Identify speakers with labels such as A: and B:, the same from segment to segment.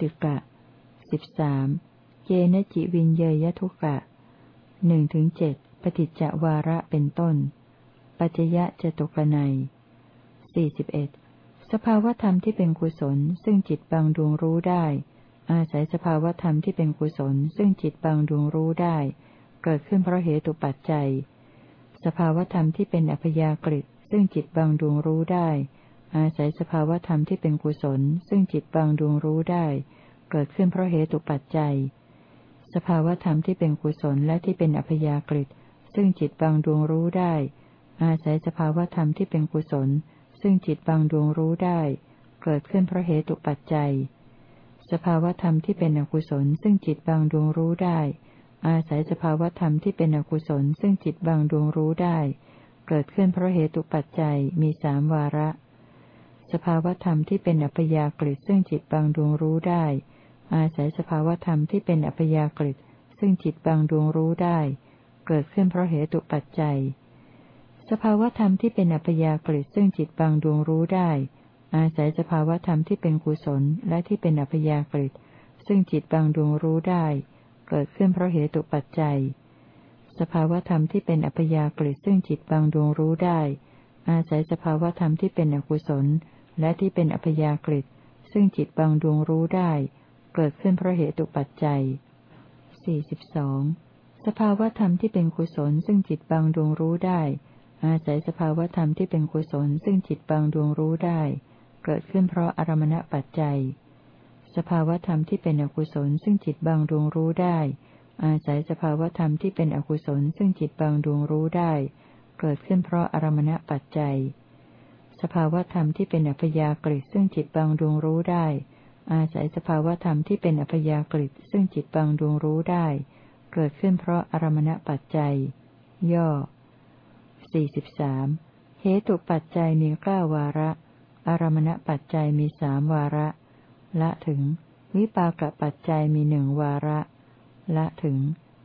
A: ติกะสิบสามเยนจิวินเยยทุกะหนึ่งถึงเจ็ดปฏิจจวาระเป็นต้น ปัจจยะจตุกนัยสี่สิบเอ็ดสภาวธรรมที่เป็นกุศล ซึ่งจิตบางดวงรู้ได้ อาศัยสภาวธรรมที่เป็นกุศล ซึ่งจิตบางดวงรู้ได้ เกิดขึ้นเพราะเหตุปัจจัย สภาวธรรมที่เป็นอัพยากฤิซึ่งจิตบางดวงรู้ได้ อาศัยสภาวธรรมที่เป็นกุศล ซึ่งจิตบางดวงรู้ได้ เกิดขึ้นเพราะเหตุปัจจัย สภาวธรรมที่เป็นกุศลและที่เป็นอัพยากฤิซึ่งจิตบางดวงรู้ได้ อาศัยสภาวธรรมที่เป็นกุศล ซึ่งจิตบางดวงรู้ได้ เกิดขึ้นเพราะเหตุปัจจัย สภาวธรรมที่เป็นอกุศล ซึ่งจิตบางดวงรู้ได้ อาศัยสภาวธรรมที่เป็นอกุศล ซึ่งจิตบางดวงรู้ได้ เกิดขึ้นเพราะเหตุปัจจัยมีสามวาระ สภาวธรรมที่เป็นอัพยากฤิซึ่งจิตบางดวงรู้ได้ อาศัยสภาวธรรมที่เป็นอัพยากฤิซึ่งจิตบางดวงรู้ได้ เกิดขึ้นเพราะเหตุปัจจัย สภาวธรรมที่เป็นอัปยากฤิซึ่งจิตบางดวงรู้ได้ อาศัยสภาวธรรมที่เป็นกุศลและที่เป็นอัปยากฤิซึ่งจิตบางดวงรู้ได้ เกิดขึ้นเพราะเหตุปัจจัย สภาวธรรมที่เป็นอัปยากฤิซึ่งจิตบางดวงรู้ได้ อาศัยสภาวธรรมที่เป็นอกุศล และที่เป็นอัปยากฤิซึ่งจิตบางดวงรู้ได้ เกิดขึ้นเพราะเหตุปัจจัย 42. สภาวธรรมที่เป็นกุศลซึ่งจิตบางดวงรู้ได้ อาศัยสภาวธรรมที่เป็นกุศลซึ่งจิตบางดวงรู้ได้ เกิดขึ้นเพราะอารมณปัจจัย สภาวธรรมที่เป็นอกุศลซึ่งจิตบางดวงรู้ได้ อาศัยสภาวธรรมที่เป็นอกุศลซึ่งจิตบางดวงรู้ได้ เกิดขึ้นเพราะอารมณปัจจัย สภาวธรรมที่เป็นอัพยากฤิซึ่งจิตบางดวงรู้ได้ อาศัยสภาวธรรมที่เป็นอัพยากฤิซึ่งจิตบางดวงรู้ได้ เกิดขึ้นเพราะอารมณปัจจัย ย่อสี่สิบสามเหตุปัจจัยมีเก้าวาระ อารมณปัจจัยมีสามวาระ ละถึง วิปากปัจจัยมีหนึ่งวาระ ละถึง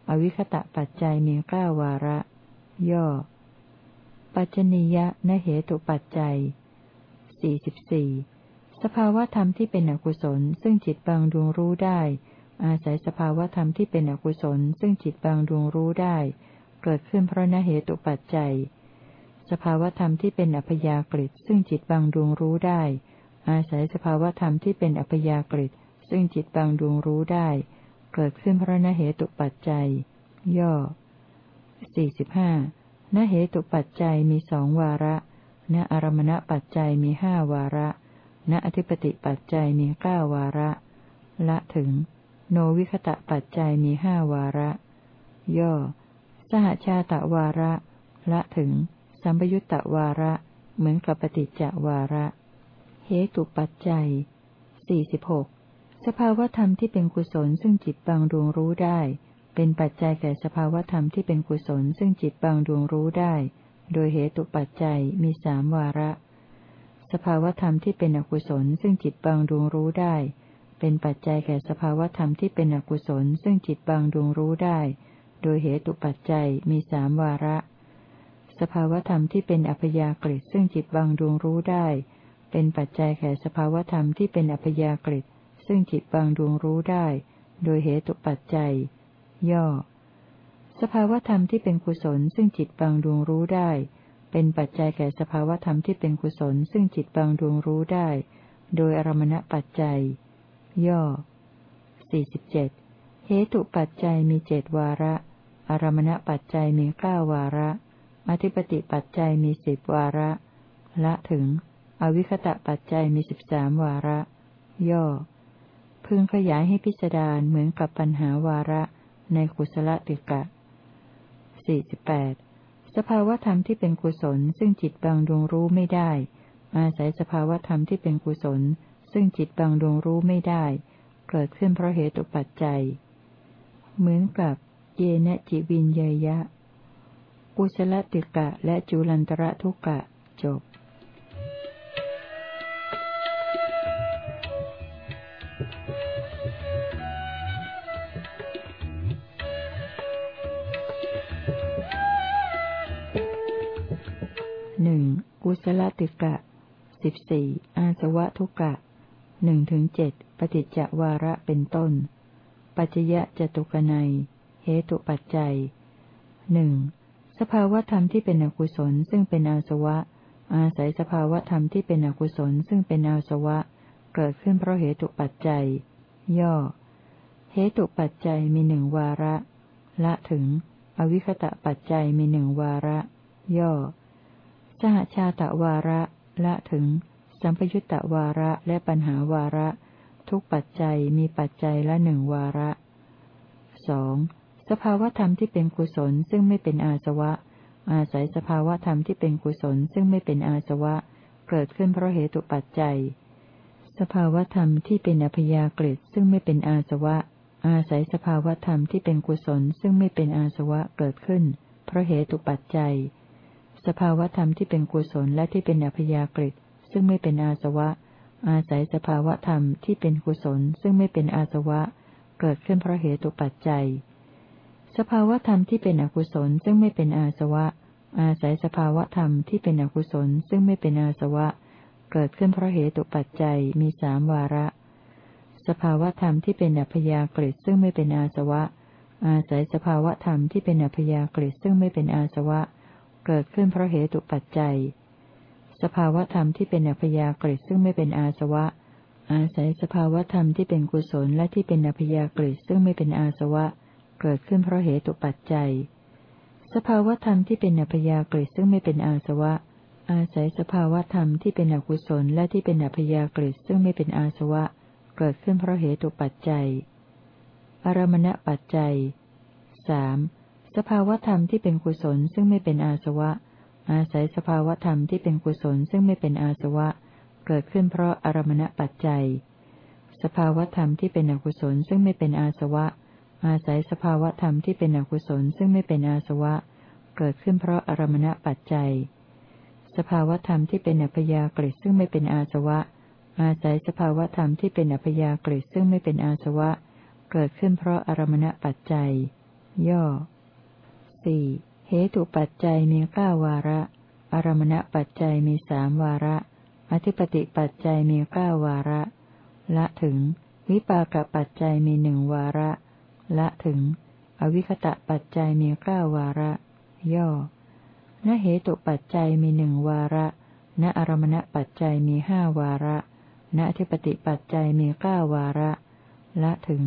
A: อวิคตะปัจจัยมีเก้าวาระ ย่อ ปัจจนิยะนเหตุปัจจัยสี่สิบสี่สภาวธรรมที่เป็นอกุศล ซึ่งจิตบางดวงรู้ได้ อาศัยสภาวธรรมที่เป็นอกุศล ซึ่งจิตบางดวงรู้ได้ เกิดขึ้นเพราะนเหตุปัจจัย สภาวธรรมที่เป็นอัพยากฤิซึ่งจิตบางดวงรู้ได้ อาศัยสภาวธรรมที่เป็นอัพยากฤิซึ่งจิตบางดวงรู้ได้ เกิดขึ้นเพราะนเหตุปัจจัย ย่อสี่สิบห้า นเหตุปัจจัยมีสองวาระ ณอารมณปัจจัยมีห้าวาระ ณอธิปติปัจจัยมีเก้าวาระ ละถึง โนวิคตะปัจจัยมีห้าวาระ ย่อ สหชาตะวาระ ละถึง สัมปยุตตะวาระ เหมือนกับปฏิจจวาระ เหตุปัจจัยสี่สิบหกสภาวธรรมที่เป็นกุศลซึ่งจิตบางดวงรู้ได้ เป็นปัจจัยแก่สภาวธรรมที่เป็นกุศลซึ่งจิตบางดวงรู้ได้ โดยเหตุปัจจัยมีสามวาระ สภาวธรรมที่เป็นอกุศลซึ่งจิตบางดวงรู้ได้ เป็นปัจจัยแก่สภาวธรรมที่เป็นอกุศลซึ่งจิตบางดวงรู้ได้ โดยเหตุปัจจัยมีสามวาระ สภาวธรรมที่เป็นอัพยากฤิซึ่งจิตบางดวงรู้ได้ เป็นปัจจัยแก่สภาวธรรมที่เป็นอัพยากฤิซึ่งจิตบางดวงรู้ได้ โดยเหตุปัจจัย ย่อ สภาวธรรมที่เป็นกุศลซึ่งจิตบางดวงรู้ได้ เป็นปัจจัยแก่สภาวธรรมที่เป็นกุศลซึ่งจิตบางดวงรู้ได้ โดยอารมณปัจจัย ย่อสี่สิบเจ็ดเหตุปัจจัยมีเจดวาระ อารมณปัจจัยมีเก้าวาระ อธิปติปัจจัยมีสิบวาระ ละถึง อวิคตะปัจจัยมีสิบสามวาระ ย่อพึงขยายให้พิจารณาเหมือนกับปัญหาวาระ ในกุศลติกะสี่สิบแปดสภาวธรรมที่เป็นกุศล ซึ่งจิตบางดวงรู้ไม่ได้ อาศัยสภาวธรรมที่เป็นกุศล ซึ่งจิตบางดวงรู้ไม่ได้ เกิดขึ้นเพราะเหตุปัจจัย เหมือนกับ เยนะจิวินเยยะ กุศลติกะและจุลันตระทุกะจบ หนึ่งกุศลติกะสิบสี่อาสวะทุกะหนึ่งถึงเจ็ดปฏิจจวาระเป็นต้น ปัจจยะจตุกนัยเหตุปัจจัยหนึ่งสภาวธรรมที่เป็นอกุศลซึ่งเป็นอาสวะ อาศัยสภาวธรรมที่เป็นอกุศลซึ่งเป็นอาสวะ เกิดขึ้นเพราะเหตุปัจจัย ย่อ เหตุปัจจัยมีหนึ่งวาระ ละถึง อวิคตะปัจจัยมีหนึ่งวาระ ย่อ สหชาตะวาระละถึง สัมปยุตตวาระและปัญหาวาระ ทุกปัจจัยมีปัจจัยละหนึ่งวาระสองสภาวธรรมที่เป็นกุศลซึ่งไม่เป็นอาสวะ อาศัยสภาวธรรมที่เป็นกุศลซึ่งไม่เป็นอาสวะ เกิดขึ้นเพราะเหตุปัจจัย สภาวธรรมที่เป็นอพยากฤิซึ่งไม่เป็นอาสวะ อาศัยสภาวธรรมที่เป็นกุศลซึ่งไม่เป็นอาสวะเกิดขึ้นเพราะเหตุปัจจัย สภาวธรรมที่เป็นกุศลและที่เป็นอพยากฤิซึ่งไม่เป็นอาสวะ อาศัยสภาวธรรมที่เป็นกุศล ซึ่งไม่เป็นอาสวะ เกิดขึ้นเพราะเหตุปัจจัย สภาวธรรมที่เป็นอกุศลซึ่งไม่เป็นอาสวะ อาศัยสภาวธรรมที่เป็นอกุศล ซึ่งไม่เป็นอาสวะ เกิดขึ้นเพราะเหตุปัจจัยมีสามวาระ สภาวธรรมที่เป็นอัพยากฤิซึ่งไม่เป็นอาสวะ อาศัยสภาวธรรมที่เป็นอัพยากฤิซึ่งไม่เป็นอาสวะเเกิดขึ้นเพราะเหตุปัจจัย สภาวธรรมที่เป็นอัพยากฤิซึ่งไม่เป็นอาสวะ อาศัยสภาวธรรมที่เป็นกุศลและที่เป็นอัพยากฤิซึ่งไม่เป็นอาสวะ เกิดขึ้นเพราะเหตุปัจจัย สภาวธรรมที่เป็นอัพยากฤิซึ่งไม่เป็นอาสวะ อาศัยสภาวธรรมที่เป็นอกุศลและที่เป็นอัพยากฤิซึ่งไม่เป็นอาสวะ เกิดขึ้นเพราะเหตุปัจจัย อารมณปัจจัยส สภาวธรรมที่เป็นกุศลซึ่งไม่เป็นอาสวะ อาศัยสภาวธรรมที่เป็นกุศลซึ่งไม่เป็นอาสวะ เกิดขึ้นเพราะอารมณปัจจัย สภาวธรรมที่เป็นอกุศลซึ่งไม่เป็นอาสวะ อาศัยสภาวธรรมที่เป็นอกุศลซึ่งไม่เป็นอาสวะ เกิดขึ้นเพราะอารมณปัจจัย สภาวธรรมที่เป็นอัพยากฤิซึ่งไม่เป็นอาสวะ อาศัยสภาวธรรมที่เป็นอัพยากฤิซึ่งไม่เป็นอาสวะ เกิดขึ้นเพราะอารมณปัจจัย ย่อ สี่เหตุปัจจัยมีเก้าวาระ อารมณปัจจัยมีสามวาระ อธิปติปัจจัยมีเก้าวาระ ละถึง วิปากปัจจัยมีหนึ่งวาระ ละถึง อวิคตะปัจจัยมีเก้าวาระ ย่อณเหตุปัจจัยมีหนึ่งวาระ ณอารมณปัจจัยมีห้าวาระณทิปติปัจจัยมีเก้าวาระ ละถึง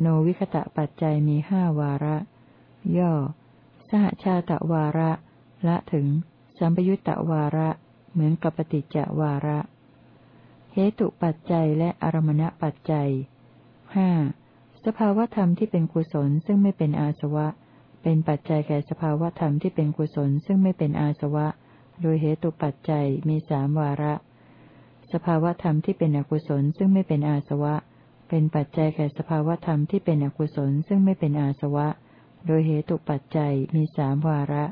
A: โนวิคตะปัจจัยมีห้าวาระ ย่อ สหชาตวาระ ละถึง สัมปยุตตวาระ เหมือนกับปฏิจจวาระ เหตุปัจจัยและอารมณปัจจัยห้าสภาวธรรมที่เป็นกุศลซึ่งไม่เป็นอาสวะ เป็นปัจจัยแก่สภาวธรรมที่เป็นกุศลซึ่งไม่เป็นอาสวะ โดยเหตุปัจจัยมีสามวาระ สภาวธรรมที่เป็นอกุศลซึ่งไม่เป็นอาสวะ เป็นปัจจัยแก่สภาวธรรมที่เป็นอกุศลซึ่งไม่เป็นอาสวะ โดยเหตุปัจจัยมีสามวาระ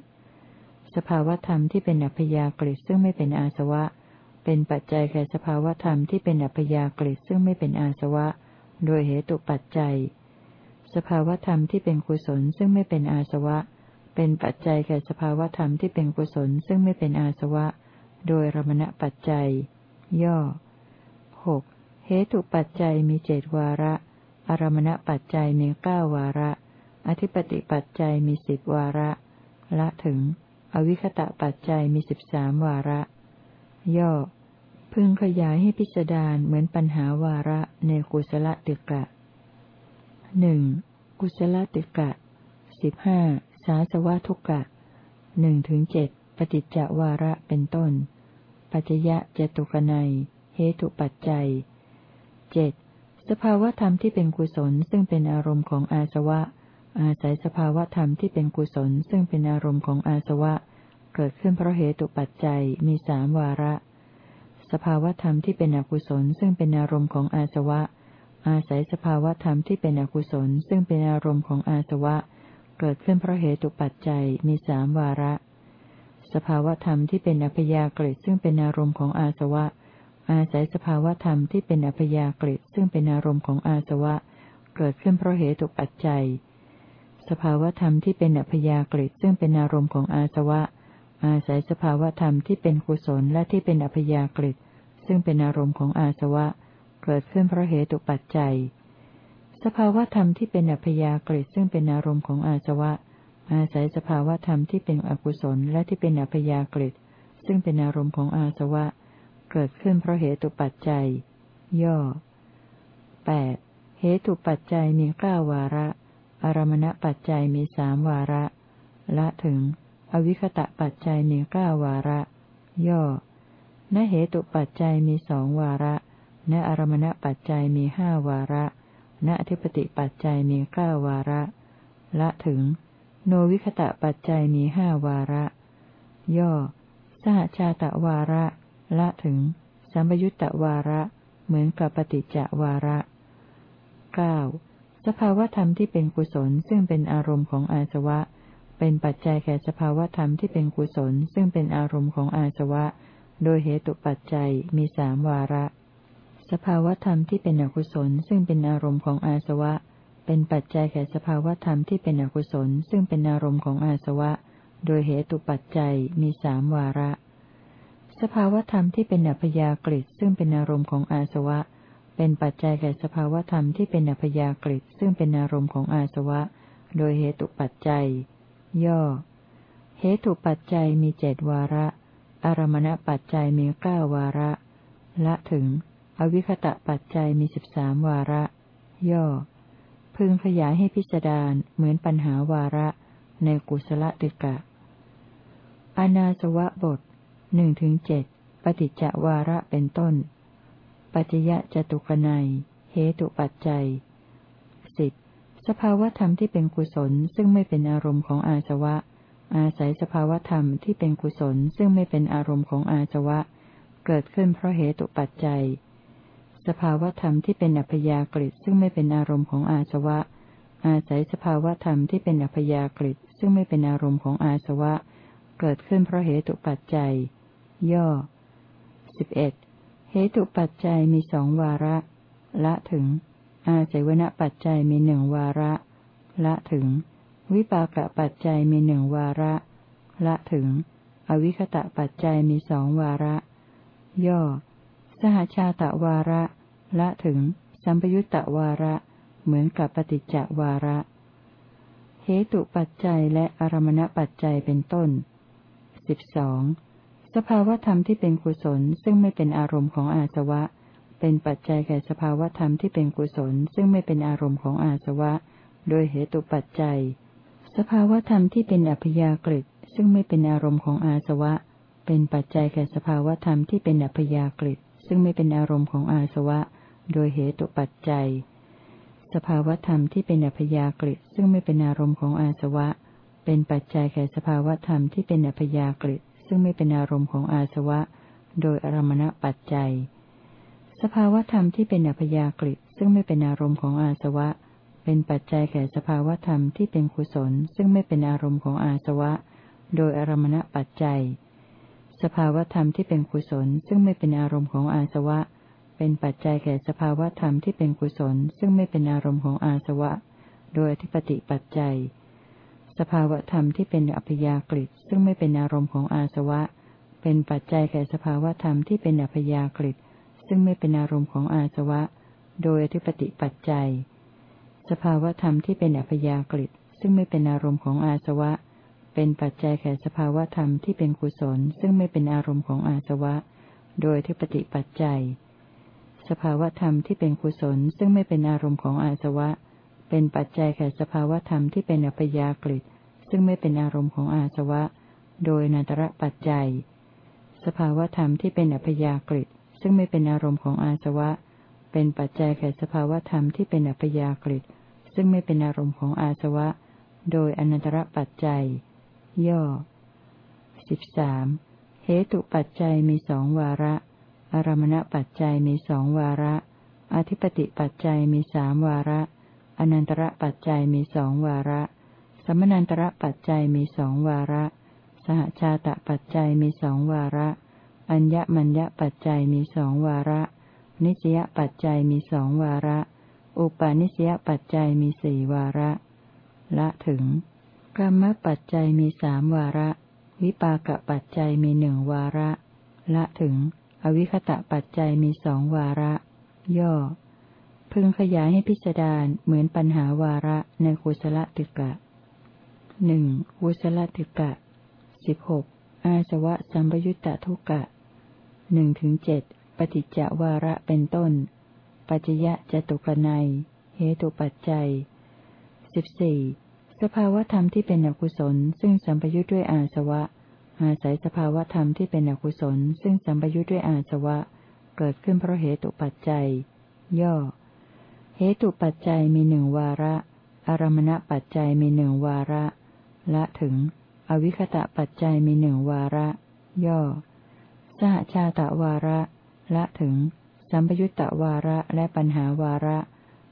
A: สภาวธรรมที่เป็นอัพยากฤิซึ่งไม่เป็นอาสวะ เป็นปัจจัยแก่สภาวธรรมที่เป็นอัพยากฤิซึ่งไม่เป็นอาสวะ โดยเหตุปัจจัย สภาวธรรมที่เป็นกุศลซึ่งไม่เป็นอาสวะ เป็นปัจจัยแก่สภาวธรรมที่เป็นกุศลซึ่งไม่เป็นอาสวะ โดยรมณปัจจัย ย่อหกเหตุปัจจัยมีเจดวาระ อารมณปัจจัยมีเก้าวาระ อธิปติปัจจัยมีสิบวาระ ละถึง อวิคตะปัจจัยมีสิบสามวาระ ย่อ พึงขยายให้พิจารณาเหมือนปัญหาวาระในกุศลติกะหนึ่งกุศลติกะสิบห้าสาสวะทุกะหนึ่งถึงเจ็ดปฏิจจวาระเป็นต้น ปัจจยะเจตุกนัยเหตุปัจจัยเจ็ดสภาวธรรมที่เป็นกุศลซึ่งเป็นอารมณ์ของอาสวะ อาศัยสภาวะธรรมที่เป็นกุศลซึ่งเป็นอารมณ์ของอาสวะ เกิดขึ้นเพราะเหตุปัจจัยมีสามวาระ สภาวะธรรมที่เป็นอกุศลซึ่งเป็นอารมณ์ของอาสวะ อาศัยสภาวะธรรมที่เป็นอกุศลซึ่งเป็นอารมณ์ของอาสวะ เกิดขึ้นเพราะเหตุปัจจัยมีสามวาระ สภาวะธรรมที่เป็นอัพยากฤิซึ่งเป็นอารมณ์ของอาสวะ อาศัยสภาวะธรรมที่เป็นอัพยากฤิซึ่งเป็นอารมณ์ของอาสวะ เกิดขึ้นเพราะเหตุปัจจัย สภาวธรรมที่เป็นอัพยากฤิซึ่งเป็นอารมณ์ของอาสวะ อาศัยสภาวธรรมที่เป็นกุศลและที่เป็นอัพยากฤิซึ่งเป็นอารมณ์ของอาสวะ เกิดขึ้นเพราะเหตุปัจจัย สภาวธรรมที่เป็นอัพยากฤิซึ่งเป็นอารมณ์ของอาสวะ อาศัยสภาวธรรมที่เป็นอกุศลและที่เป็นอัพยากฤิซึ่งเป็นอารมณ์ของอาสวะ เกิดขึ้นเพราะเหตุปัจจัย ย่อ 8. เหตุปัจจัยมีเก้าวาระ อารมณปัจจัยมีสามวาระ ละถึง อวิคตะปัจจัยมีเก้าวาระ ย่อณเหตุปัจจัยมีสองวาระณอารมณปัจจัยมีห้าวาระณอธิปติปัจจัยมีเก้าวาระ ละถึง โนวิคตะปัจจัยมีห้าวาระ ย่อ สหชาตะวาระ ละถึง สัมยุตตวาระ เหมือนกับปฏิจจวาระเก้า สภาวธรรมที่เป็นกุศลซึ่งเป็นอารมณ์ของอาสวะ เป็นปัจจัยแก่สภาวธรรมที่เป็นกุศลซึ่งเป็นอารมณ์ของอาสวะ โดยเหตุปัจจัยมีสามวาระ สภาวธรรมที่เป็นอกุศลซึ่งเป็นอารมณ์ของอาสวะ เป็นปัจจัยแก่สภาวธรรมที่เป็นอกุศลซึ่งเป็นอารมณ์ของอาสวะ โดยเหตุปัจจัยมีสามวาระ สภาวธรรมที่เป็นอัพยากฤิซึ่งเป็นอารมณ์ของอาสวะ เป็นปัจจัยแก่สภาวธรรมที่เป็นอพยากฤิซึ่งเป็นอารมณ์ของอาสวะ โดยเหตุปัจจัย ย่อ เหตุปัจจัยมีเจดวาระ อารมณปัจจัยมีเก้าวาระ ละถึง อวิคตะปัจจัยมีสิบสามวาระ ย่อ พึงขยายให้พิจารณาเหมือนปัญหาวาระในกุศลติกะ อนาสวะบทหนึ่งถึงเจ็ดปฏิจจวาระเป็นต้น ปัจยะจตุกนัยเหตุปัจจัยสิบสภาวธรรมที่เป็นกุศลซึ่งไม่เป็นอารมณ์ของอาสวะ อาศัยสภาวธรรมที่เป็นกุศลซึ่งไม่เป็นอารมณ์ของอาสวะ เกิดขึ้นเพราะเหตุปัจจัย สภาวธรรมที่เป็นอัพยากฤิซึ่งไม่เป็นอารมณ์ของอาสวะ อาศัยสภาวธรรมที่เป็นอัพยากฤิซึ่งไม่เป็นอารมณ์ของอาสวะ เกิดขึ้นเพราะเหตุปัจจัย ย่อสิบเอ็ด ตุปัจจัยมีสองวาระ ละถึง อาศัยวณปัจจัยมีหนึ่งวาระ ละถึง วิปากปัจจัยมีหนึ่งวาระ ละถึง อวิคตะปัจจัยมีสองวาระ ย่อ สหชาตะวาระ ละถึง สัมปยุตตวาระ เหมือนกับปฏิจจวาระเหตุปัจจัยและอารมณปัจจัยเป็นต้นสิบสอง สภาวธรรมที่เป็นกุศลซึ่งไม่เป็นอารมณ์ของอาสวะ เป็นปัจจัยแก่สภาวธรรมที่เป็นกุศลซึ่งไม่เป็นอารมณ์ของอาสวะ โดยเหตุปัจจัย สภาวธรรมที่เป็นอัพยากฤิซึ่งไม่เป็นอารมณ์ของอาสวะ เป็นปัจจัยแก่สภาวธรรมที่เป็นอัพยากฤิซึ่งไม่เป็นอารมณ์ของอาสวะ โดยเหตุปัจจัย สภาวธรรมที่เป็นอัพยากฤิซึ่งไม่เป็นอารมณ์ของอาสวะ เป็นปัจจัยแก่สภาวธรรมที่เป็นอัพยากฤิ ซึ่งไม่เป็นอารมณ์ของอาสวะ โดยอารมณปัจจัย สภาวธรรมที่เป็นอัพยากฤิซึ่งไม่เป็นอารมณ์ของอาสวะ เป็นปัจจัยแก่สภาวธรรมที่เป็นกุศล ซึ่งไม่เป็นอารมณ์ของอาสวะ โดยอารมณปัจจัย สภาวธรรมที่เป็นกุศล ซึ่งไม่เป็นอารมณ์ของอาสวะ เป็นปัจจัยแก่สภาวธรรมที่เป็นกุศล ซึ่งไม่เป็นอารมณ์ของอาสวะ โดยอธิปติปัจจัย สภาวธรรมที่เป็นอัพยากฤิซึ่งไม่เป็นอารมณ์ของอาสวะ เป็นปัจจัยแก่สภาวธรรมที่เป็นอัพยากฤิซึ่งไม่เป็นอารมณ์ของอาสวะ โดยอธิปติปัจจัย สภาวธรรมที่เป็นอัพยากฤิซึ่งไม่เป็นอารมณ์ของอาสวะ เป็นปัจจัยแก่สภาวธรรมที่เป็นกุศล ซึ่งไม่เป็นอารมณ์ของอาสวะ โดยอธิปติปัจจัย สภาวธรรมที่เป็นกุศล ซึ่งไม่เป็นอารมณ์ของอาสวะ เป็นปัจจัยแก่สภาวธรรมที่เป็นอัพยากฤิซึ่งไม่เป็นอารมณ์ของอาสวะ โดยนันตระปัจจัย สภาวธรรมที่เป็นอัพยากฤิซึ่งไม่เป็นอารมณ์ของอาสวะ เป็นปัจจัยแก่สภาวธรรมที่เป็นอัพยากฤิซึ่งไม่เป็นอารมณ์ของอาสวะ โดยอนันตระปัจจัย ย่อสิบสามเหตุปัจจัยมีสองวาระ อารมณปัจจัยมีสองวาระ อธิปติปัจจัยมีสามวาระ อนันตระปัจจัยมีสองวาระ สมนันตระปัจจัยมีสองวาระ สหชาตปัจจัยมีสองวาระ อัญญมัญญปัจจัยมีสองวาระ นิสยปัจจัยมีสองวาระ อุปาณิสยปัจจัยมีสี่วาระ ละถึงกรรมปัจจัยมีสามวาระ วิปากปัจจัยมีหนึ่งวาระ ละถึง อวิคตะปัจจัยมีสองวาระ ย่อ พึงขยายให้พิสดารเหมือนปัญหาวาระในกุศลติกะหนึ่งกุศลติกะสิบหกอาสวะสัมปยุตตทุกะหนึ่งถึงเจ็ดปฏิจจวาระเป็นต้น ปัจจยะจตุกนัยเหตุปัจจัยสิบสี่สภาวธรรมที่เป็นอกุศล ซึ่งสัมปยุทธ์ด้วยอาสวะ อาศัยสภาวธรรมที่เป็นอกุศล ซึ่งสัมปยุทธ์ด้วยอาสวะ เกิดขึ้นเพราะเหตุปัจจัย ย่อ เหตุปัจจัยมีหนึ่งวาระ อารมณปัจจัยมีหนึ่งวาระ ละถึง อวิคตะปัจจัยมีหนึ่งวาระ ย่อ สหชาตะวาระ ละถึง สัมปยุตตวาระและปัญหาวาระ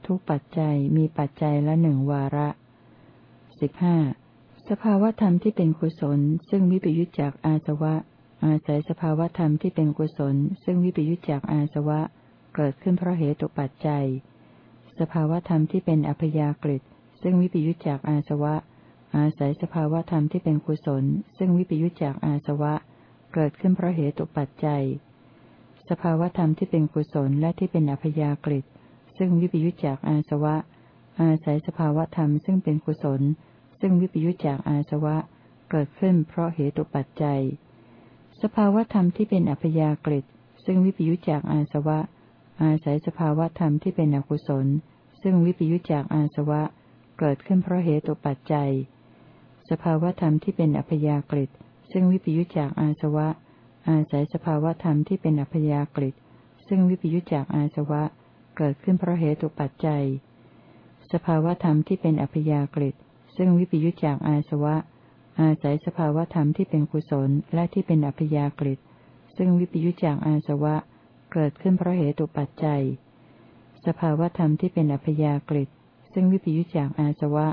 A: ทุกปัจจัยมีปัจจัยละหนึ่งวาระสิบห้าสภาวธรรมที่เป็นกุศล ซึ่งวิปยุจจากอาสวะ อาศัยสภาวธรรมที่เป็นกุศล ซึ่งวิปยุจจากอาสวะ เกิดขึ้นเพราะเหตุปัจจัย สภาวธรรมที่เป็นอัพยากฤิซึ่งวิปยุจจากอาสวะ อาศัยสภาวธรรมที่เป็นกุศล ซึ่งวิปยุจจากอาสวะ เกิดขึ้นเพราะเหตุปัจจัย สภาวธรรมที่เป็นกุศลและที่เป็นอัพยากฤิซึ่งวิปยุจจากอาสวะ อาศัยสภาวธรรมซึ่งเป็นกุศล ซึ่งวิปยุจจากอาสวะ เกิดขึ้นเพราะเหตุปัจจัย สภาวธรรมที่เป็นอัพยากฤิซึ่งวิปยุจจากอาสวะ อาศัยสภาวะธรรมที่เป็นอกุศล ซึ่งวิปยุจจากอาสวะ เกิดขึ้นเพราะเหตุปัจจัย สภาวะธรรมที่เป็นอัพยากฤิซึ่งวิปยุจจากอาสวะ อาศัยสภาวะธรรมที่เป็นอัพยากฤิซึ่งวิปยุจจากอาสวะ เกิดขึ้นเพราะเหตุปัจจัย สภาวะธรรมที่เป็นอัพยากฤิซึ่งวิปยุจจากอาสวะ อาศัยสภาวะธรรมที่เป็นกุศลและที่เป็นอัพยากฤิซึ่งวิปยุจจากอาสวะเเกิดขึ้นเพราะเหตุปัจจัย สภาวธรรมที่เป็นอัพยากฤิซึ่งวิปยุจจากอาสวะ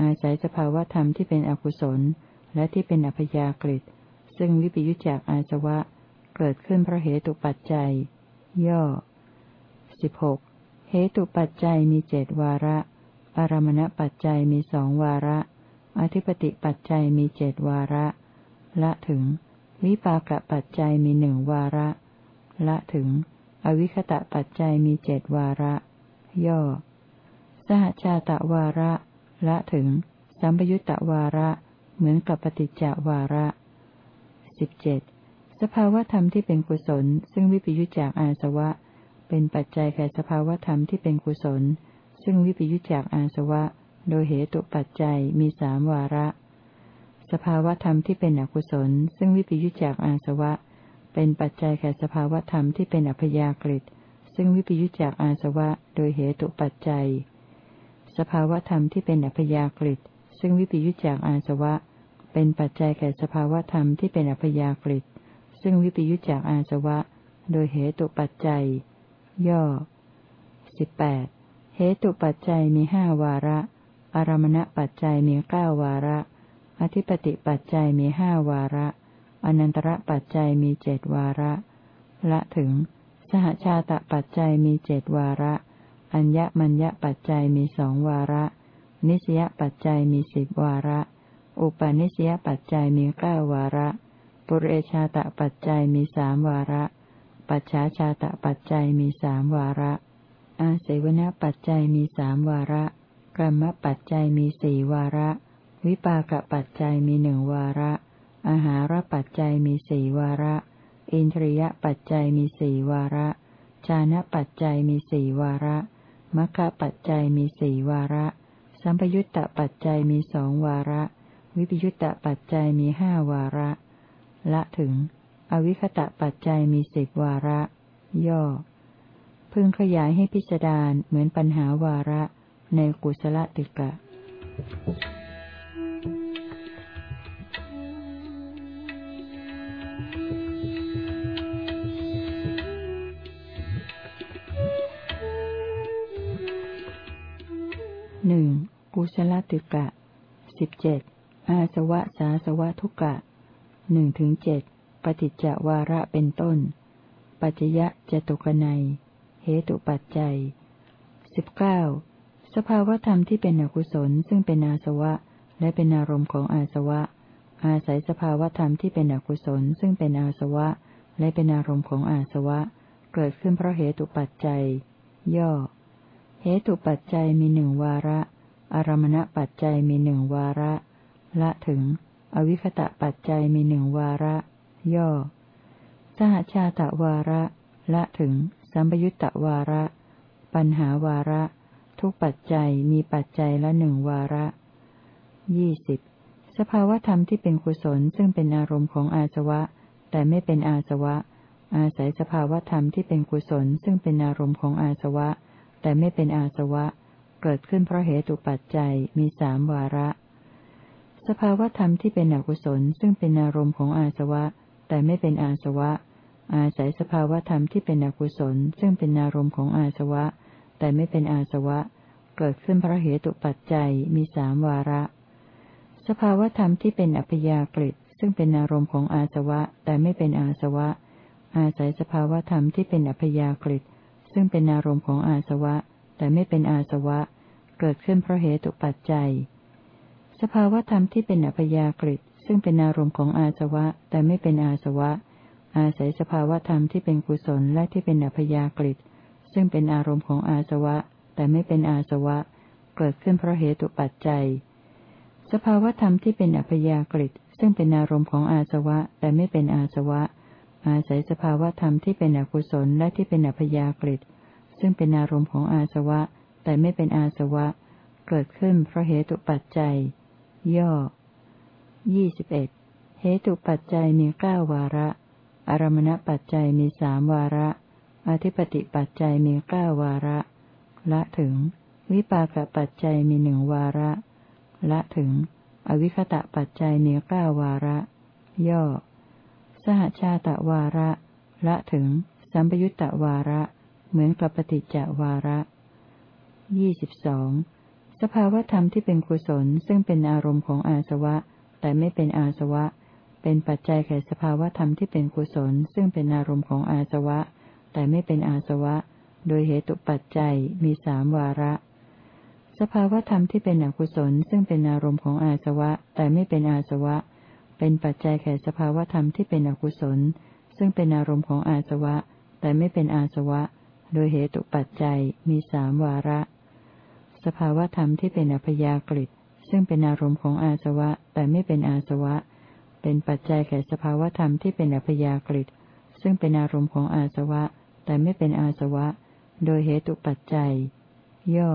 A: อาศัยสภาวธรรมที่เป็นอกุศล และที่เป็นอัพยากฤิซึ่งวิปยุจจากอาสวะ เกิดขึ้นเพราะเหตุปัจจัย ย่อสิบหกเหตุปัจจัยมีเจดวาระอารมณปัจจัยมีสองวาระ อธิปติปัจจัยมีเจดวาระ ละถึง วิปากปัจจัยมีหนึ่งวาระ ละถึง อวิคตะปัจจัยมีเจดวาระ ย่อ สหชาตะวาระ ละถึง สัมปยุตตวาระ เหมือนกับปฏิจจวาระสิบเจ็ดสภาวธรรมที่เป็นกุศล ซึ่งวิปยุจจากอาสวะ เป็นปัจจัยแก่สภาวธรรมที่เป็นกุศล ซึ่งวิปยุจจากอาสวะ โดยเหตุปัจจัยมีสามวาระ สภาวธรรมที่เป็นอกุศล ซึ่งวิปยุจจากอาสวะ เป็นปัจจัยแก่สภาวธรรมที่เป็นอัพยากฤิซึ่งวิปยุจจากอาสวะโดยเหตุปัจจัย สภาวธรรมที่เป็นอัพยากฤิซึ่งวิปยุจจากอาสวะ เป็นปัจจัยแก่สภาวธรรมที่เป็นอัพยากฤิซึ่งวิปยุจจากอาสวะ โดยเหตุปัจจัย ย่อสิบแปดเหตุปัจจัยมีห้าวาระ อารมณปัจจัยมีเก้าวาระ อธิปติปัจจัยมีห้าวาระ อนันตระปัจจัยมีเจดวาระ ละถึง สหชาตปัจจัยมีเจดวาระ อัญญมัญญปัจจัยมีสองวาระ นิสยปัจจัยมีสิบวาระ อุปาณิสยปัจจัยมีเก้าวาระ ปุเรชาตปัจจัยมีสามวาระ ปัจฉาชาตะปัจจัยมีสามวาระ อาเสวนปัจจัยมีสามวาระกรรมปัจจัยมีสี่วาระ วิปากปัจจัยมีหนึ่งวาระ อาหารปัจจัยมีสี่วาระ อินทรียปัจจัยมีสี่วาระ ชานะปัจจัยมีสี่วาระมัคคะปัจจัยมีสี่วาระ สัมปยุตตปัจจัยมีสองวาระ วิปยุตตปัจจัยมีห้าวาระ ละถึง อวิคตะปัจจัยมีสิบวาระ ย่อ พึงขยายให้พิจารณาเหมือนปัญหาวาระในกุศลติกะห กุศลติกะสิบเจ็ดอาสวะสาสวะทุกะหนึ่งถึงเจ็ดปฏิจจวาระเป็นต้น ปัจจยะจตุกนัย เหตุปัจจัยสิบเก้าสภาวธรรมที่เป็นอกุศลซึ่งเป็นอาสวะ และเป็นอารมณ์ของอาสวะ อาศัยสภาวธรรมที่เป็นอกุศลซึ่งเป็นอาสวะ และเป็นอารมณ์ของอาสวะ เกิดขึ้นเพราะเหตุปัจจัย ย่อ เหตุปัจจัยมีหนึ่งวาระ อารมณปัจจัยมีหนึ่งวาระ ละถึง อวิคตะปัจจัยมีหนึ่งวาระ ย่อ สหชาตะวาระ ละถึง สัมปยุตตะวาระ ปัญหาวาระ ทุกปัจจัยมีปัจจัยละหนึ่งวาระยี่สิบสภาวธรรมที่เป็นกุศลซึ่งเป็นอารมณ์ของอาสวะ แต่ไม่เป็นอาสวะ อาศัยสภาวธรรมที่เป็นกุศลซึ่งเป็นอารมณ์ของอาสวะ แต่ไม่เป็นอาสวะ เกิดขึ้นเพราะเหตุปัจจัยมีสามวาระ สภาวธรรมที่เป็นอกุศลซึ่งเป็นอารมณ์ของอาสวะ แต่ไม่เป็นอาสวะ อาศัยสภาวธรรมที่เป็นอกุศล ซึ่งเป็นอารมณ์ของอาสวะ แต่ไม่เป็นอาสวะ เกิดขึ้นเพราะเหตุปัจจัยมีสามวาระ สภาวธรรมที่เป็นอัพยากฤิซึ่งเป็นอารมณ์ของอาสวะ แต่ไม่เป็นอาสวะ อาศัยสภาวธรรมที่เป็นอัพยากฤิซึ่งเป็นอารมณ์ของอาสวะ แต่ไม่เป็นอาสวะ เกิดขึ้นเพราะเหตุปัจจัย สภาวธรรมที่เป็นอัพยากฤิซึ่งเป็นอารมณ์ของอาสวะ แต่ไม่เป็นอาสวะ อาศัยสภาวธรรมที่เป็นกุศลและที่เป็นอัพยากฤิซึ่งเป็นอารมณ์ของอาสวะ แต่ไม่เป็นอาสวะ เกิดขึ้นเพราะเหตุปัจจัย สภาวธรรมที่เป็นอัพยากฤิซึ่งเป็นอารมณ์ของอาสวะ แต่ไม่เป็นอาสวะ อาศัยสภาวธรรมที่เป็นอกุศลและที่เป็นอัพยากฤิซึ่งเป็นอารมณ์ของอาสวะ แต่ไม่เป็นอาสวะ เกิดขึ้นเพราะเหตุปัจจัย ย่อยี่สิบเอ็ดเหตุปัจจัยมีเก้าวาระ อารมณปัจจัยมีสามวาระ อธิปติปัจจัยมีเก้าวาระ ละถึง วิปากปัจจัยมีหนึ่งวาระ ละถึง อวิคตะปัจจัยมีเก้าวาระ ย่อ สหชาตะวาระ ละถึง สัมปยุตตะวาระ เหมือนกับปฏิจจวาระ ยี่สิบสองสภาวธรรมที่เป็นกุศลซึ่งเป็นอารมณ์ของอาสวะ แต่ไม่เป็นอาสวะ เป็นปัจจัยแก่สภาวธรรมที่เป็นกุศล ซึ่งเป็นอารมณ์ของอาสวะ แต่ไม่เป็นอาสวะ โดยเหตุปัจจัยมีสามวาระ สภาวธรรมที่เป็นอกุศล ซึ่งเป็นอารมณ์ของอาสวะ แต่ไม่เป็นอาสวะ เป็นปัจจัยแก่สภาวธรรมที่เป็นอกุศล ซึ่งเป็นอารมณ์ของอาสวะ แต่ไม่เป็นอาสวะ โดยเหตุปัจจัยมีสามวาระ สภาวธรรมที่เป็นอัพยากฤิซึ่งเป็นอารมณ์ของอาสวะ แต่ไม่เป็นอาสวะ เป็นปัจจัยแก่สภาวธรรมที่เป็นอัพยากฤิซึ่งเป็นอารมณ์ของอาสวะ แต่ไม่เป็นอาสวะ โดยเหตุปัจจัย ย่อ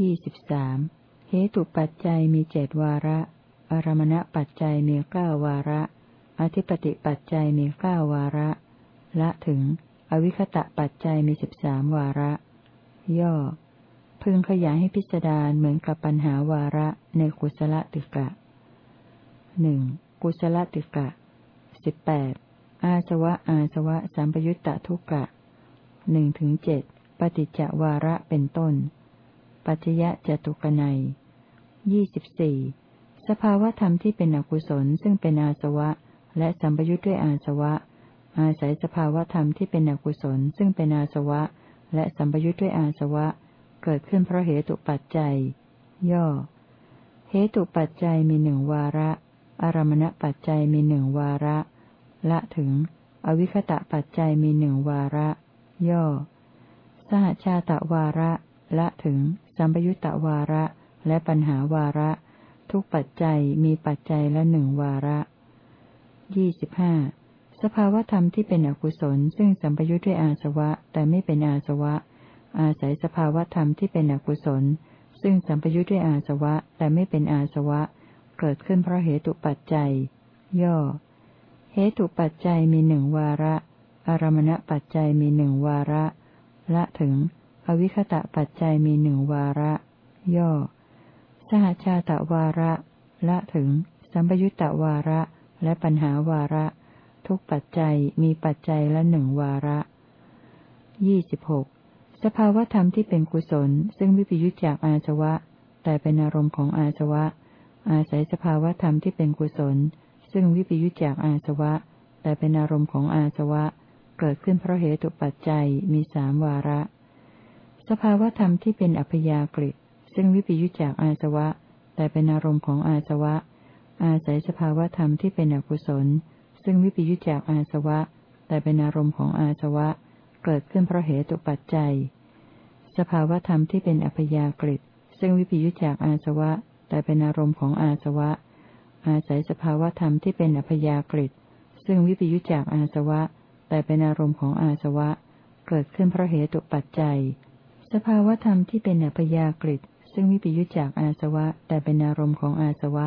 A: ยี่สิบสามเหตุปัจจัยมีเจดวาระ อารมณปัจจัยมีเก้าวาระ อธิปติปัจจัยมีเก้าวาระ ละถึง อวิคตะปัจจัยมีสิบสามวาระ ย่อ พึงขยายให้พิจารณาเหมือนกับปัญหาวาระในกุศลติกะหนึ่งกุศลติกะสิบแปดอาสวะอาสวะสัมปยุตตะทุกะหนึ่งถึงเจ็ดปฏิจจวาระเป็นต้น ปัจยะจตุกนัยยี่สิบสี่สภาวธรรมที่เป็นอกุศลซึ่งเป็นอาสวะ และสัมปยุทธ์ด้วยอาสวะ อาศัยสภาวธรรมที่เป็นอกุศลซึ่งเป็นอาสวะ และสัมปยุทธ์ด้วยอาสวะ เกิดขึ้นเพราะเหตุปัจจัย ย่อ เหตุปัจจัยมีหนึ่งวาระ อารมณปัจจัยมีหนึ่งวาระ ละถึง อวิคตะปัจจัยมีหนึ่งวาระ ย่อ สหชาตะวาระ ละถึง สัมปยุตตวาระ และปัญหาวาระ ทุกปัจจัยมีปัจจัยละหนึ่งวาระยี่สิบห้าสภาวธรรมที่เป็นอกุศล ซึ่งสัมปยุตด้วยอาสวะ แต่ไม่เป็นอาสวะ อาศัยสภาวธรรมที่เป็นอกุศล ซึ่งสัมปยุตด้วยอาสวะ แต่ไม่เป็นอาสวะ เกิดขึ้นเพราะเหตุปัจจัย ย่อ เหตุปัจจัยมีหนึ่งวาระ อารมณปัจจัยมีหนึ่งวาระ ละถึง อวิคตะปัจจัยมีหนึ่งวาระ ย่อ สหชาตะวาระ ละถึง สัมปยุตตวาระ และปัญหาวาระ ทุกปัจจัยมีปัจจัยละหนึ่งวาระยี่สิบหก สภาวธรรมที่เป็นกุศล ซึ่งวิปยุจจากอาสวะ แต่เป็นอารมณ์ของอาสวะ อาศัยสภาวธรรมที่เป็นกุศล ซึ่งวิปยุจจากอาสวะ แต่เป็นอารมณ์ของอาสวะ เกิดขึ้นเพราะเหตุปัจจัยมีสามวาระ สภาวธรรมที่เป็นอัพยากฤิซึ่งวิปยุจจากอาสวะ แต่เป็นอารมณ์ของอาสวะ อาศัยสภาวธรรมที่เป็นอกุศล ซึ่งวิปยุจจากอาสวะ แต่เป็นอารมณ์ของอาสวะ เกิดขึ้นเพราะเหตุปัจจัย สภาวธรรมที่เป็นอัพยากฤิซึ่งวิปยุจจากอาสวะ แต่เป็นอารมณ์ของอาสวะ อาศัยสภาวธรรมที่เป็นอัพยากฤิซึ่งวิปยุจจากอาสวะ แต่เป็นอารมณ์ของอาสวะ เกิดขึ้นเพราะเหตุปัจจัย สภาวธรรมที่เป็นอัพยากฤิซึ่งวิปยุจจากอาสวะ แต่เป็นอารมณ์ของอาสวะ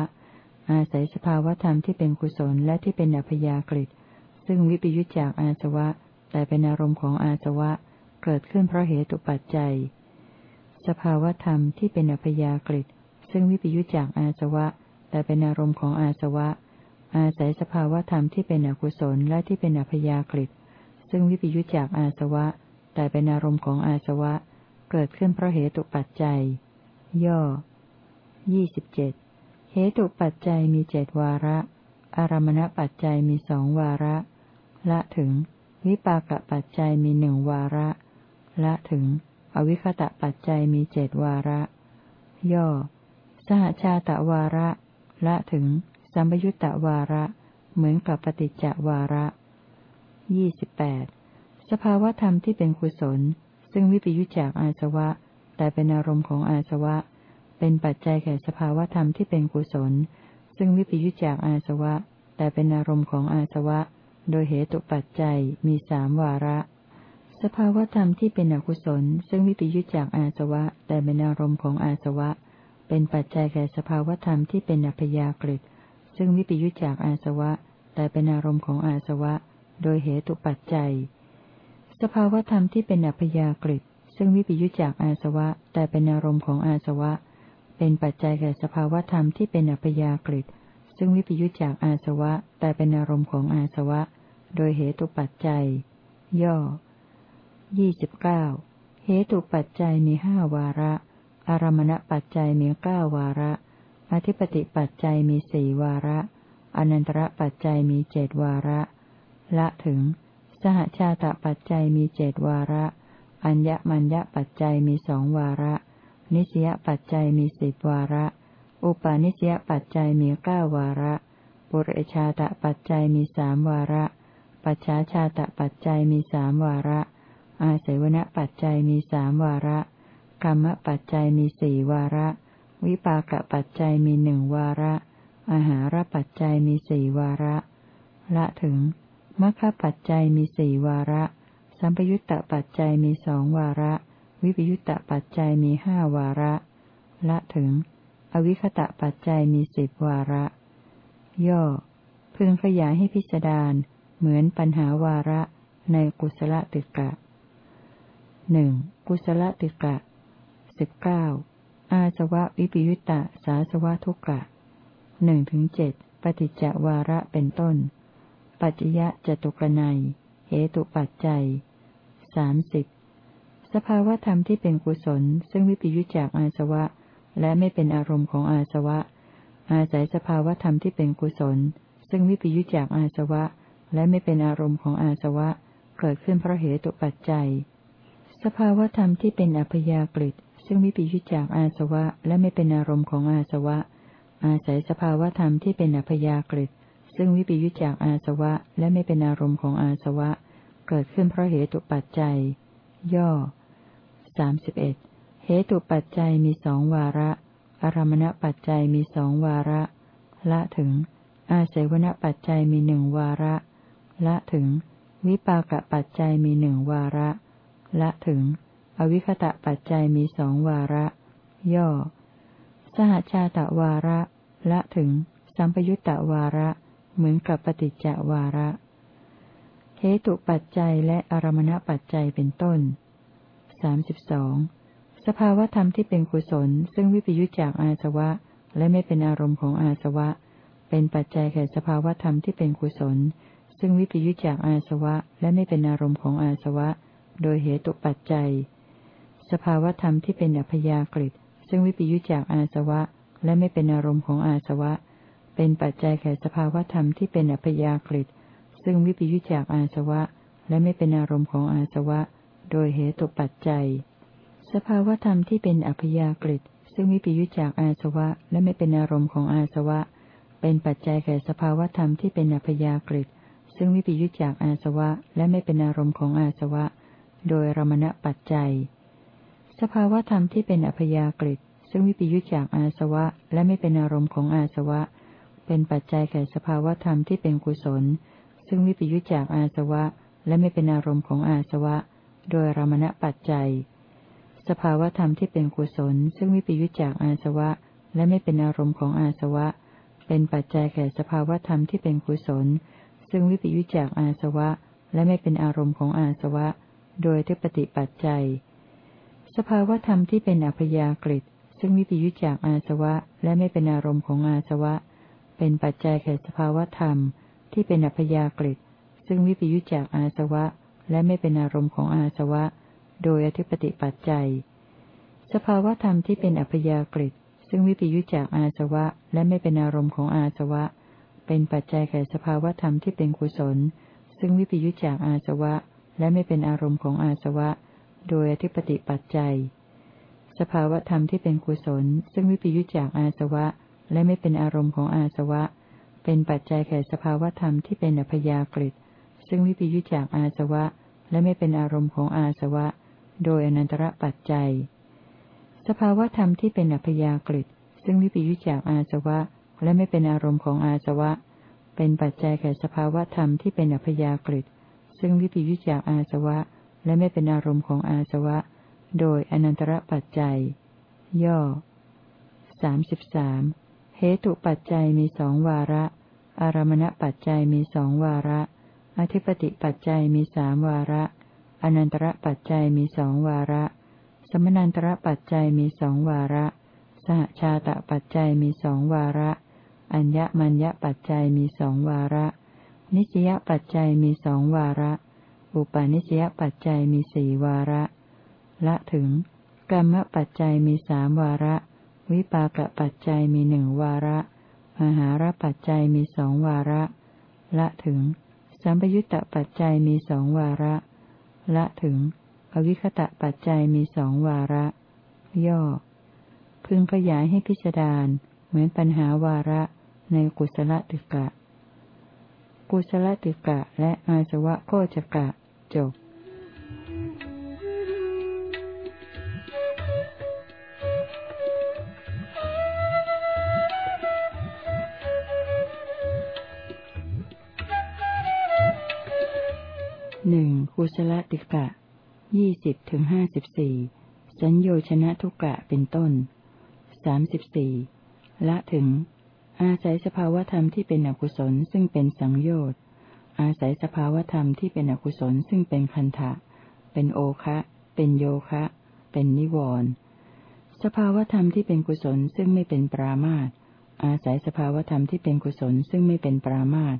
A: อาศัยสภาวธรรมที่เป็นกุศลและที่เป็นอัพยากฤิซึ่งวิปยุจจากอาสวะ แต่เป็นอารมณ์ของอาสวะ เกิดขึ้นเพราะเหตุปัจจัย สภาวธรรมที่เป็นอัพยากฤิซึ่งวิปยุจจากอาสวะ แต่เป็นอารมณ์ของอาสวะ อาศัยสภาวธรรมที่เป็นอกุศลและที่เป็นอัพยากฤิซึ่งวิปยุจจากอาสวะ แต่เป็นอารมณ์ของอาสวะ เกิดขึ้นเพราะเหตุปัจจัย ย่อยี่สิบเจ็ดเหตุปัจจัยมีเจดวาระ อารมณปัจจัยมีสองวาระ ละถึง วิปากปัจจัยมีหนึ่งวาระ ละถึง อวิคตะปัจจัยมีเจดวาระ ย่อ สหชาตะวาระ ละถึง สัมยุตตะวาระ เหมือนกับปฏิจจวาระยี่สิบแปดสภาวธรรมที่เป็นกุศล ซึ่งวิปยุจจากอาสวะ แต่เป็นอารมณ์ของอาสวะ เป็นปัจจัยแก่สภาวธรรมที่เป็นกุศล ซึ่งวิปยุจจากอาสวะ แต่เป็นอารมณ์ของอาสวะ โดยเหตุปัจจัยมีสามวาระ สภาวธรรมที่เป็นอกุศล ซึ่งวิปยุจจากอาสวะ แต่เป็นอารมณ์ของอาสวะ เป็นปัจจัยแก่สภาวธรรมที่เป็นอัพยากฤิซึ่งวิปยุจจากอาสวะ แต่เป็นอารมณ์ของอาสวะ โดยเหตุปัจจัย สภาวธรรมที่เป็นอัพยากฤิซึ่งวิปยุจจากอาสวะ แต่เป็นอารมณ์ของอาสวะ เป็นปัจจัยแก่สภาวธรรมที่เป็นอัพยากฤิซึ่งวิปยุจจากอาสวะ แต่เป็นอารมณ์ของอาสวะ โดยเหตุปัจจัย ย่อ ยี่สิบเก้าเหตุปัจจัยมีห้าวาระ อารมณปัจจัยมีเก้าวาระ อธิปติปัจจัยมีสี่วาระ อนันตระปัจจัยมีเจดวาระ ละถึง สหชาตปัจจัยมีเจดวาระ อัญญมัญญปัจจัยมีสองวาระ นิสยปัจจัยมีสิบวาระ อุปาณิสยปัจจัยมีเก้าวาระปุเรชาตปัจจัยมีสามวาระ ปัจฉาชาตปัจจัยมีสามวาระ อาศัยวณปัจจัยมีสามวาระกรรมปัจจัยมีสี่วาระ วิปากปัจจัยมีหนึ่งวาระ อาหารปัจจัยมีสี่วาระ ละถึงมัคคปัจจัยมีสี่วาระ สัมปยุตตปัจจัยมีสองวาระ วิปยุตตปัจจัยมีห้าวาระ ละถึง อวิคตะปัจจัยมีสิบวาระ ย่อ พึงขยายให้พิจารณาเหมือนปัญหาวาระในกุศลติกะ หนึ่งกุศลติกะสิบเก้าอาสวะวิปยุตตะสาสวะทุกะหนึ่งถึงเจ็ดปฏิจจวาระเป็นต้น ปัจจยะจตุกนัยเหตุปัจจัยสามสิบสภาวธรรมที่เป็นกุศล ซึ่งวิปยุจจากอาสวะ และไม่เป็นอารมณ์ของอาสวะ อาศัยสภาวธรรมที่เป็นกุศล ซึ่งวิปยุจจากอาสวะ และไม่เป็นอารมณ์ของอาสวะ เกิดขึ้นเพราะเหตุปัจจัย สภาวธรรมที่เป็นอัพยากฤิซึ่งวิปยุจจากอาสวะ และไม่เป็นอารมณ์ของอาสวะ อาศัยสภาวธรรมที่เป็นอัพยากฤิซึ่งวิปยุจจากอาสวะ และไม่เป็นอารมณ์ของอาสวะ เกิดขึ้นเพราะเหตุปัจจัย ย่อสามสิบเอ็ดเหตุปัจจัยมีสองวาระ อารมณปัจจัยมีสองวาระ ละถึง อาศัยวณปัจจัยมีหนึ่งวาระ ละถึง วิปากปัจจัยมีหนึ่งวาระ ละถึง อวิคตะปัจจัยมีสองวาระ ย่อ สหชาตะวาระ ละถึง สัมปยุตตะวาระ เหมือนกับปฏิจจวาระเหตุปัจจัยและอารมณปัจจัยเป็นต้นสามสิบสองสภาวธรรมที่เป็นกุศล ซึ่งวิปยุจจากอาสวะ และไม่เป็นอารมณ์ของอาสวะ เป็นปัจจัยแก่สภาวธรรมที่เป็นกุศล ซึ่งวิปยุจจากอาสวะ และไม่เป็นอารมณ์ของอาสวะ โดยเหตุปัจจัย สภาวธรรมที่เป็นอัพยากฤิซึ่งวิปยุจจากอาสวะ และไม่เป็นอารมณ์ของอาสวะ เป็นปัจจัยแก่สภาวธรรมที่เป็นอัพยากฤิซึ่งวิปยุจจากอาสวะ และไม่เป็นอารมณ์ของอาสวะ โดยเหตุปัจจัย สภาวธรรมที่เป็นอัพยากฤิซึ่งวิปยุจจากอาสวะ และไม่เป็นอารมณ์ของอาสวะ เป็นปัจจัยแก่สภาวธรรมที่เป็นอัพยากฤิซึ่งวิปยุจจากอาสวะ และไม่เป็นอารมณ์ของอาสวะ โดยรมณปัจจัย สภาวธรรมที่เป็นอัพยากฤิซึ่งวิปยุจจากอาสวะ และไม่เป็นอารมณ์ของอาสวะ เป็นปัจจัยแก่สภาวธรรมที่เป็นกุศล ซึ่งวิปยุจจากอาสวะ และไม่เป็นอารมณ์ของอาสวะ โดยรมณปัจจัย สภาวธรรมที่เป็นกุศล ซึ่งวิปยุจจากอาสวะ และไม่เป็นอารมณ์ของอาสวะ เป็นปัจจัยแก่สภาวธรรมที่เป็นกุศล ซึ่งวิปยุจจากอาสวะ และไม่เป็นอารมณ์ของอาสวะ โดยทิปติปัจจัย สภาวธรรมที่เป็นอัพยากฤิซึ่งวิปยุจจากอาสวะ และไม่เป็นอารมณ์ของอาสวะ เป็นปัจจัยแก่สภาวธรรม ที่เป็นอัพยากฤิซึ่งวิปยุจจากอาสวะ และไม่เป็นอารมณ์ของอาสวะ โดยอธิปติปัจจัย สภาวธรรมที่เป็นอัพยากฤิซึ่งวิปยุจจากอาสวะ และไม่เป็นอารมณ์ของอาสวะ เป็นปัจจัยแก่สภาวธรรมที่เป็นกุศล ซึ่งวิปยุจจากอาสวะ และไม่เป็นอารมณ์ของอาสวะ โดยอธิปติปัจจัย สภาวธรรมที่เป็นกุศล ซึ่งวิปยุจจากอาสวะ และไม่เป็นอารมณ์ของอาสวะ เป็นปัจจัยแก่สภาวธรรมที่เป็นอัพยากฤิซึ่งวิปยุจจากอาสวะ และไม่เป็นอารมณ์ของอาสวะ โดยอนันตระปัจจัย สภาวธรรมที่เป็นอัพยากฤิซึ่งวิปยุจจากอาสวะ และไม่เป็นอารมณ์ของอาสวะ เป็นปัจจัยแก่สภาวธรรมที่เป็นอัพยากฤิ ซึ่งวิปยุจจากอาสวะ และไม่เป็นอารมณ์ของอาสวะ โดยอนันตระปัจจัย ย่อสามสิบสามเหตุปัจจัยมีสองวาระ อารมณปัจจัยมีสองวาระ อธิปติปัจจัยมีสามวาระ อนันตระปัจจัยมีสองวาระ สมนันตระปัจจัยมีสองวาระ สหชาตปัจจัยมีสองวาระ อัญญมัญญปัจจัยมีสองวาระ นิสยปัจจัยมีสองวาระ อุปาณิสยปัจจัยมีสี่วาระ ละถึง กรรมปัจจัยมีสามวาระ วิปากปัจจัยมีหนึ่งวาระ มหารปัจจัยมีสองวาระ ละถึง สัมปยุตตปัจจัยมีสองวาระ ละถึง อวิคตะปัจจัยมีสองวาระ ย่อ พึงขยายให้พิจารณาเหมือนปัญหาวาระในกุศลติกะ กุศลติกะ และอาสวะโคจกะ จบหนึ่งกุศลติกะยี่สิบถึงห้าสิบสี่สัญโยชนะทุกะเป็นต้นสามสิบสี่ละถึง อาศัยสภาวธรรมที่เป็นอกุศลซึ่งเป็นสังโยชน์ อาศัยสภาวธรรมที่เป็นอกุศลซึ่งเป็นคันทะ เป็นโอคะ เป็นโยคะ เป็นนิวรณ์สภาวธรรมที่เป็นกุศลซึ่งไม่เป็นปรามาตอาศัยสภาวธรรมที่เป็นกุศลซึ่งไม่เป็นปรามาต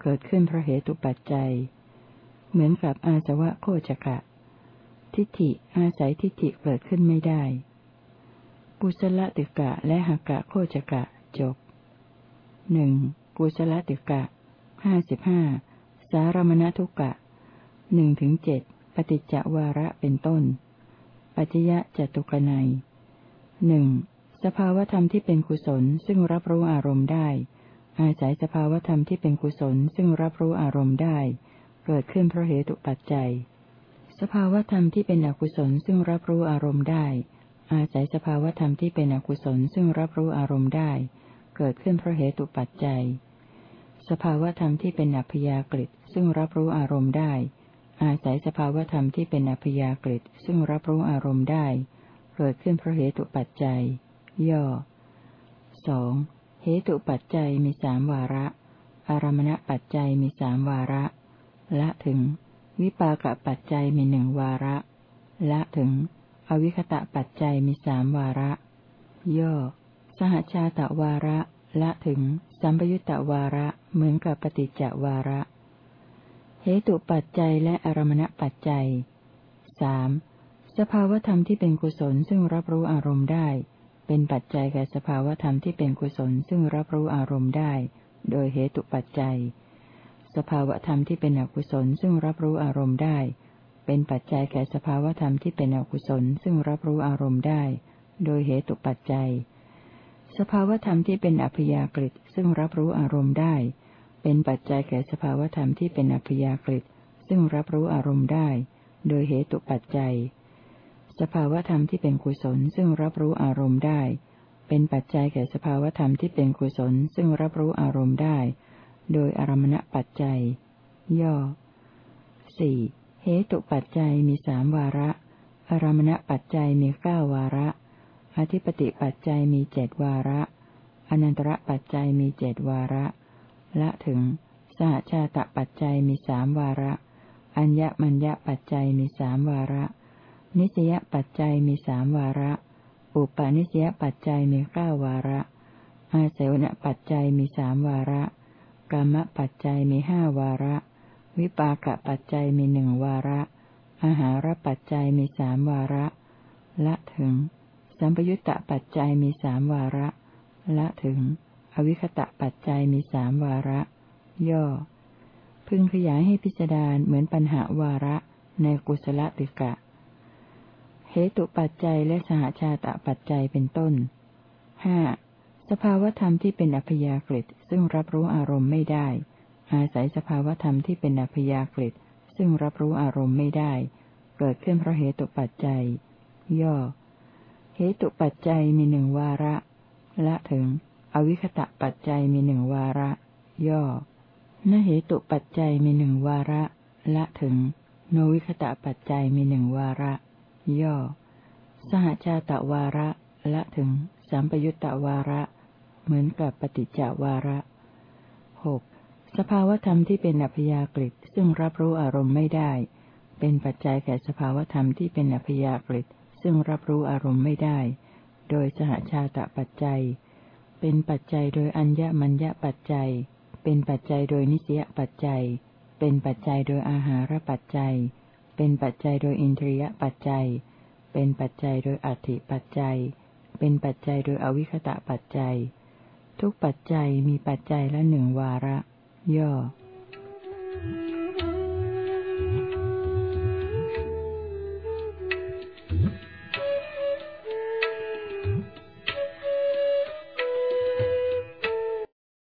A: เกิดขึ้นเพราะเหตุปัจจัย เหมือนกับอาสวะโคจกะ ทิฏฐิอาศัยทิฏฐิเกิดขึ้นไม่ได้ กุศลติกะและหักะโคจกะจบ หนึ่งกุศลติกะห้าสิบห้าสารมณทุกะหนึ่งถึงเจ็ดปฏิจจวาระเป็นต้น ปัจยะจตุกนัยหนึ่งสภาวธรรมที่เป็นกุศลซึ่งรับรู้อารมณ์ได้ อาศัยสภาวธรรมที่เป็นกุศลซึ่งรับรู้อารมณ์ได้ เกิดขึ้นเพราะเหตุปัจจัย สภาวธรรมที่เป็นอกุศลซึ่งรับรู้อารมณ์ได้ อาศัยสภาวธรรมที่เป็นอกุศลซึ่งรับรู้อารมณ์ได้ เกิดขึ้นเพราะเหตุปัจจัย สภาวธรรมที่เป็นอัพยากฤิซึ่งรับรู้อารมณ์ได้ อาศัยสภาวธรรมที่เป็นอัพยากฤิซึ่งรับรู้อารมณ์ได้ เกิดขึ้นเพราะเหตุปัจจัย ย่อสองเหตุปัจจัยมีสามวาระ อารมณปัจจัยมีสามวาระ ละถึง วิปากปัจจัยมีหนึ่งวาระ ละถึง อวิคตะปัจจัยมีสามวาระ ย่อ สหชาตะวาระ ละถึง สัมปยุตตวาระ เหมือนกับปฏิจจวาระ เหตุปัจจัยและอารมณปัจจัยสสภาวธรรมที่เป็นกุศลซึ่งรับรู้อารมณ์ได้ เป็นปัจจัยแก่สภาวธรรมที่เป็นกุศลซึ่งรับรู้อารมณ์ได้ โดยเหตุปัจจัย สภาวธรรมที่เป็นอกุศลซึ่งรับรู้อารมณ์ได้ เป็นปัจจัยแก่สภาวธรรมที่เป็นอกุศลซึ่งรับรู้อารมณ์ได้ โดยเหตุปัจจัย สภาวธรรมที่เป็นอัพยากฤิซึ่งรับรู้อารมณ์ได้ เป็นปัจจัยแก่สภาวธรรมที่เป็นอัพยากฤิซึ่งรับรู้อารมณ์ได้ โดยเหตุปัจจัยสสภาวธรรมที่เป็นกุศลซึ่งรับรู้อารมณ์ได้ เป็นปัจจัยแก่สภาวธรรมที่เป็นกุศลซึ่งรับรู้อารมณ์ได้ โดยอารมณปัจจัย ย่อสี่เหตุปัจจัยมีสามวาระ อารมณปัจจัยมีเก้าวาระ อธิปติปัจจัยมีเจดวาระ อนันตระปัจจัยมีเจดวาระ ละถึง สหชาตปัจจัยมีสามวาระ อัญญมัญญปัจจัยมีสามวาระ นิสยปัจจัยมีสามวาระ อุปาณิสยปัจจัยมีเก้าวาระ อาเสวนปัจจัยมีสามวาระกรรมปัจจัยมีห้าวาระ วิปากปัจจัยมีหนึ่งวาระอาหารปัจจัยมีสามวาระ ละถึง สัมปยุตตะปัจจัยมีสามวาระ ละถึง อวิคตะปัจจัยมีสามวาระ ย่อ พึงขยายให้พิจารณาเหมือนปัญหาวาระในกุศลติกะ เหตุปัจจัยและสหชาตะปัจจัยเป็นต้นห้าสภาวธรรมที่เป็นอัพยากฤิซึ่งรับรู้อารมณ์ไม่ได้ อาศัยสภาวธรรมที่เป็นอัพยากฤิซึ่งรับรู้อารมณ์ไม่ได้ เกิดขึ้นเพราะเหตุปัจจัย ย่อ เหตุปัจจัยมีหนึ่งวาระ ละถึง อวิคตะปัจจัยมีหนึ่งวาระ ย่อ นเหตุปัจจัยมีหนึ่งวาระ ละถึง โนวิคตะปัจจัยมีหนึ่งวาระ ย่อ สหชาตวาระ ละถึงสัมปยุตตวาระ เหมือนกับปฏิจจวาระหกสภาวธรรมที่เป็นอัพยากฤิซึ่งรับรู้อารมณ์ไม่ได้ เป็นปัจจัยแก่สภาวธรรมที่เป็นอัพยากฤิ ซึ่งรับรู้อารมณ์ไม่ได้ โดยสหชาตปัจจัย เป็นปัจจัยโดยอัญญมัญญปัจจัย เป็นปัจจัยโดยนิสยปัจจัย เป็นปัจจัยโดยอาหารปัจจัย เป็นปัจจัยโดยอินทรียปัจจัย เป็นปัจจัยโดยอัติปัจจัย เป็นปัจจัยโดยอวิคตะปัจจัย ทุกปัจจัยมีปัจจัยละหนึ่งวาระ ย่อ